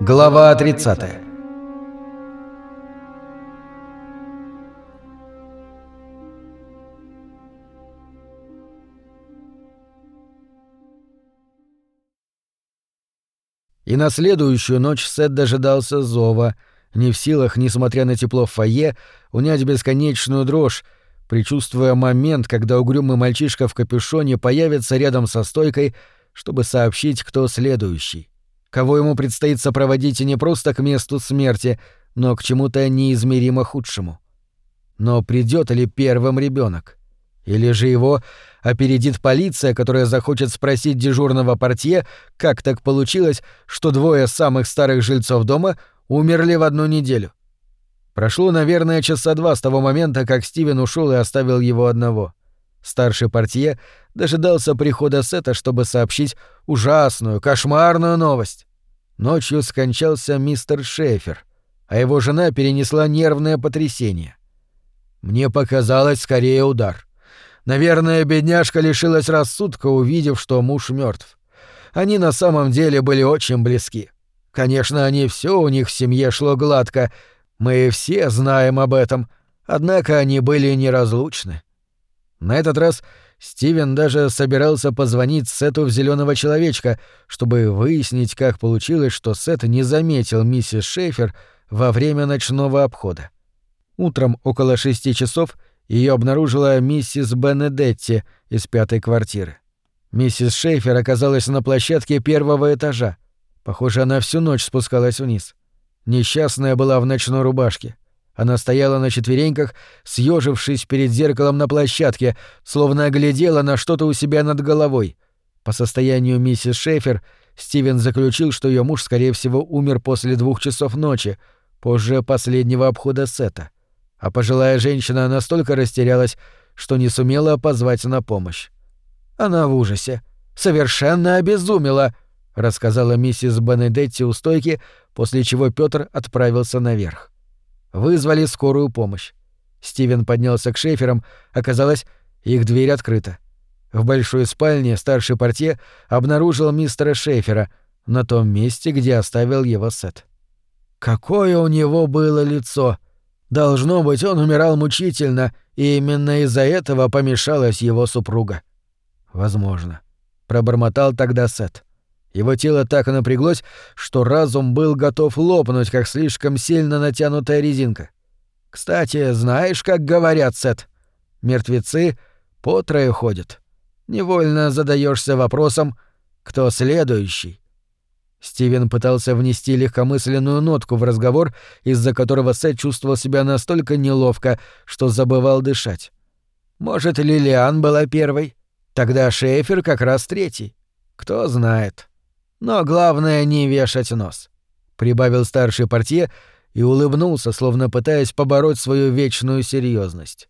Глава 30 И на следующую ночь Сет дожидался зова, не в силах, несмотря на тепло в фойе, унять бесконечную дрожь, предчувствуя момент, когда угрюмый мальчишка в капюшоне появится рядом со стойкой, чтобы сообщить, кто следующий. Кого ему предстоит сопроводить не просто к месту смерти, но к чему-то неизмеримо худшему. Но придет ли первым ребенок? Или же его опередит полиция, которая захочет спросить дежурного портье, как так получилось, что двое самых старых жильцов дома умерли в одну неделю. Прошло, наверное, часа два с того момента, как Стивен ушел и оставил его одного. Старший портье дожидался прихода Сета, чтобы сообщить ужасную, кошмарную новость. Ночью скончался мистер Шефер, а его жена перенесла нервное потрясение. Мне показалось скорее удар. Наверное, бедняжка лишилась рассудка, увидев, что муж мертв. Они на самом деле были очень близки. Конечно, они все у них в семье шло гладко, мы все знаем об этом, однако они были неразлучны. На этот раз Стивен даже собирался позвонить Сету в зеленого человечка, чтобы выяснить, как получилось, что Сет не заметил миссис Шейфер во время ночного обхода. Утром около шести часов — ее обнаружила миссис Бенедетти из пятой квартиры. Миссис Шейфер оказалась на площадке первого этажа. Похоже, она всю ночь спускалась вниз. Несчастная была в ночной рубашке. Она стояла на четвереньках, съежившись перед зеркалом на площадке, словно оглядела на что-то у себя над головой. По состоянию миссис Шейфер Стивен заключил, что ее муж, скорее всего, умер после двух часов ночи, позже последнего обхода сета а пожилая женщина настолько растерялась, что не сумела позвать на помощь. Она в ужасе. Совершенно обезумела, рассказала миссис Бенедетти у стойки, после чего Пётр отправился наверх. Вызвали скорую помощь. Стивен поднялся к шеферам, оказалось, их дверь открыта. В большой спальне старший портье обнаружил мистера Шефера на том месте, где оставил его Сет. Какое у него было лицо! — Должно быть, он умирал мучительно, и именно из-за этого помешалась его супруга. Возможно. Пробормотал тогда Сет. Его тело так напряглось, что разум был готов лопнуть, как слишком сильно натянутая резинка. Кстати, знаешь, как говорят, Сет? Мертвецы по трое ходят. Невольно задаешься вопросом, кто следующий. Стивен пытался внести легкомысленную нотку в разговор, из-за которого Сет чувствовал себя настолько неловко, что забывал дышать. Может, Лилиан была первой? Тогда Шейфер как раз третий. Кто знает. Но главное не вешать нос. Прибавил старший портье и улыбнулся, словно пытаясь побороть свою вечную серьезность.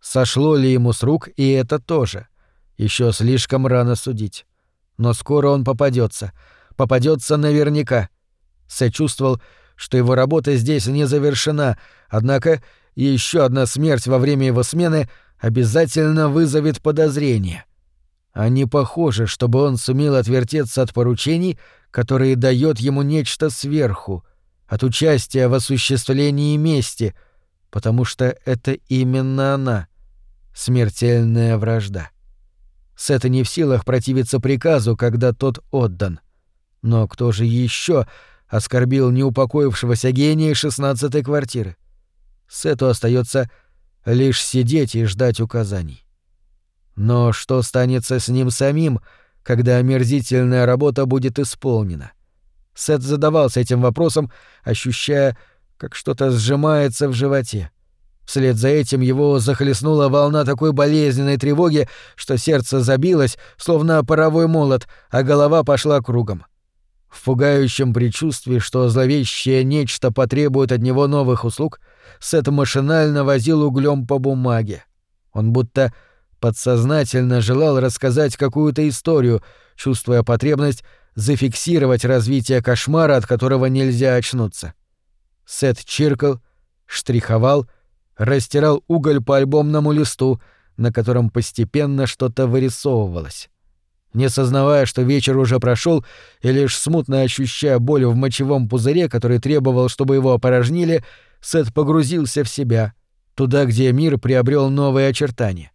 Сошло ли ему с рук и это тоже? Еще слишком рано судить. Но скоро он попадется — попадется наверняка. Сэ чувствовал, что его работа здесь не завершена, однако еще одна смерть во время его смены обязательно вызовет подозрение. А не похоже, чтобы он сумел отвертеться от поручений, которые дает ему нечто сверху, от участия в осуществлении мести, потому что это именно она — смертельная вражда. Сет не в силах противиться приказу, когда тот отдан — но кто же еще оскорбил неупокоившегося гения шестнадцатой квартиры? Сету остается лишь сидеть и ждать указаний. Но что станется с ним самим, когда омерзительная работа будет исполнена? Сет задавался этим вопросом, ощущая, как что-то сжимается в животе. Вслед за этим его захлестнула волна такой болезненной тревоги, что сердце забилось, словно паровой молот, а голова пошла кругом. В пугающем предчувствии, что зловещее нечто потребует от него новых услуг, Сет машинально возил углем по бумаге. Он будто подсознательно желал рассказать какую-то историю, чувствуя потребность зафиксировать развитие кошмара, от которого нельзя очнуться. Сет чиркал, штриховал, растирал уголь по альбомному листу, на котором постепенно что-то вырисовывалось. Не сознавая, что вечер уже прошел, и лишь смутно ощущая боль в мочевом пузыре, который требовал, чтобы его опорожнили, Сет погрузился в себя, туда, где мир приобрел новые очертания.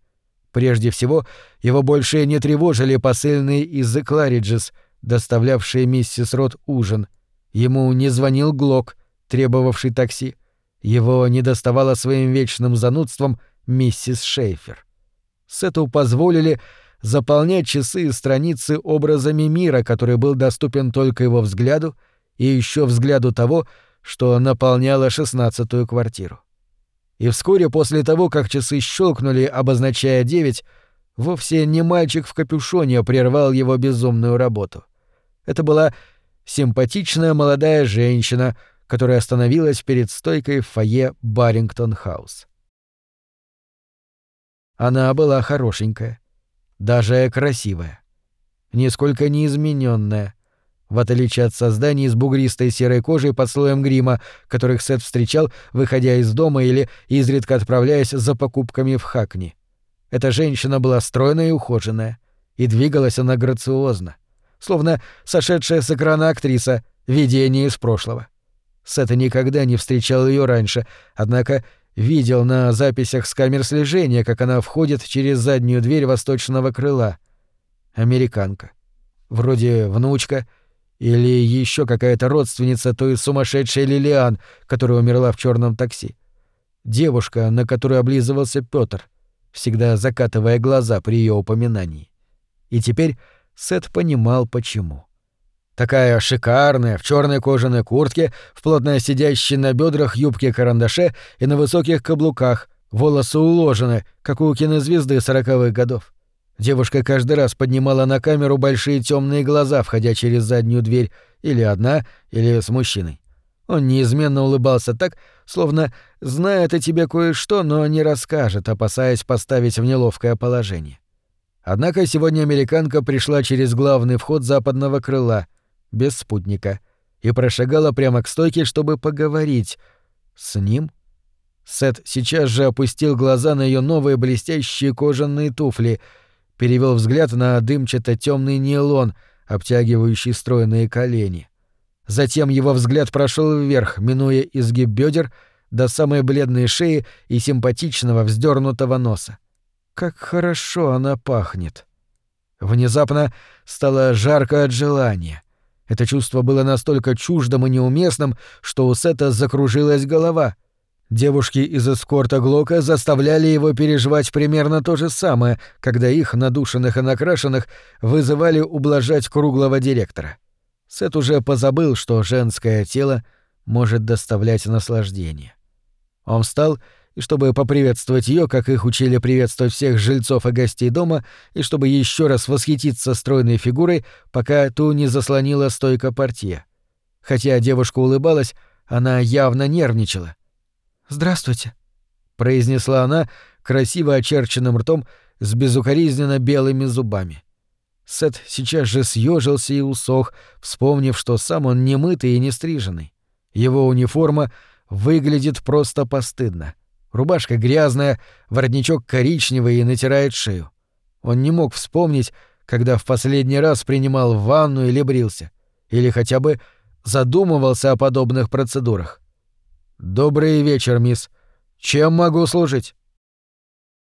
Прежде всего, его больше не тревожили посыльные из Claridges, доставлявшие миссис Рот ужин. Ему не звонил Глок, требовавший такси. Его не доставало своим вечным занудством миссис Шейфер. Сету позволили заполнять часы и страницы образами мира, который был доступен только его взгляду и еще взгляду того, что наполняло шестнадцатую квартиру. И вскоре после того, как часы щелкнули, обозначая девять, вовсе не мальчик в капюшоне прервал его безумную работу. Это была симпатичная молодая женщина, которая остановилась перед стойкой в фойе Баррингтон-хаус. Она была хорошенькая, даже красивая, нисколько не измененная, в отличие от созданий с бугристой серой кожей под слоем грима, которых Сет встречал, выходя из дома или изредка отправляясь за покупками в Хакни. Эта женщина была стройная и ухоженная, и двигалась она грациозно, словно сошедшая с экрана актриса, видение из прошлого. Сет никогда не встречал ее раньше, однако видел на записях с камер слежения, как она входит через заднюю дверь восточного крыла. Американка. Вроде внучка или еще какая-то родственница той сумасшедшей Лилиан, которая умерла в черном такси. Девушка, на которую облизывался Петр, всегда закатывая глаза при ее упоминании. И теперь Сет понимал, почему. Такая шикарная, в черной кожаной куртке, в плотно сидящей на бедрах юбке-карандаше и на высоких каблуках, волосы уложены, как у кинозвезды сороковых годов. Девушка каждый раз поднимала на камеру большие темные глаза, входя через заднюю дверь, или одна, или с мужчиной. Он неизменно улыбался так, словно знает о тебе кое-что, но не расскажет, опасаясь поставить в неловкое положение. Однако сегодня американка пришла через главный вход западного крыла — без спутника, и прошагала прямо к стойке, чтобы поговорить. С ним? Сет сейчас же опустил глаза на ее новые блестящие кожаные туфли, перевел взгляд на дымчато темный нейлон, обтягивающий стройные колени. Затем его взгляд прошел вверх, минуя изгиб бедер до самой бледной шеи и симпатичного вздернутого носа. Как хорошо она пахнет. Внезапно стало жарко от желания. Это чувство было настолько чуждым и неуместным, что у Сета закружилась голова. Девушки из эскорта Глока заставляли его переживать примерно то же самое, когда их, надушенных и накрашенных, вызывали ублажать круглого директора. Сет уже позабыл, что женское тело может доставлять наслаждение. Он встал и чтобы поприветствовать ее, как их учили приветствовать всех жильцов и гостей дома, и чтобы еще раз восхититься стройной фигурой, пока ту не заслонила стойка портье. Хотя девушка улыбалась, она явно нервничала. «Здравствуйте», — произнесла она красиво очерченным ртом с безукоризненно белыми зубами. Сет сейчас же съежился и усох, вспомнив, что сам он не мытый и не стриженный. Его униформа выглядит просто постыдно — Рубашка грязная, воротничок коричневый и натирает шею. Он не мог вспомнить, когда в последний раз принимал ванну или брился, или хотя бы задумывался о подобных процедурах. «Добрый вечер, мисс. Чем могу служить?»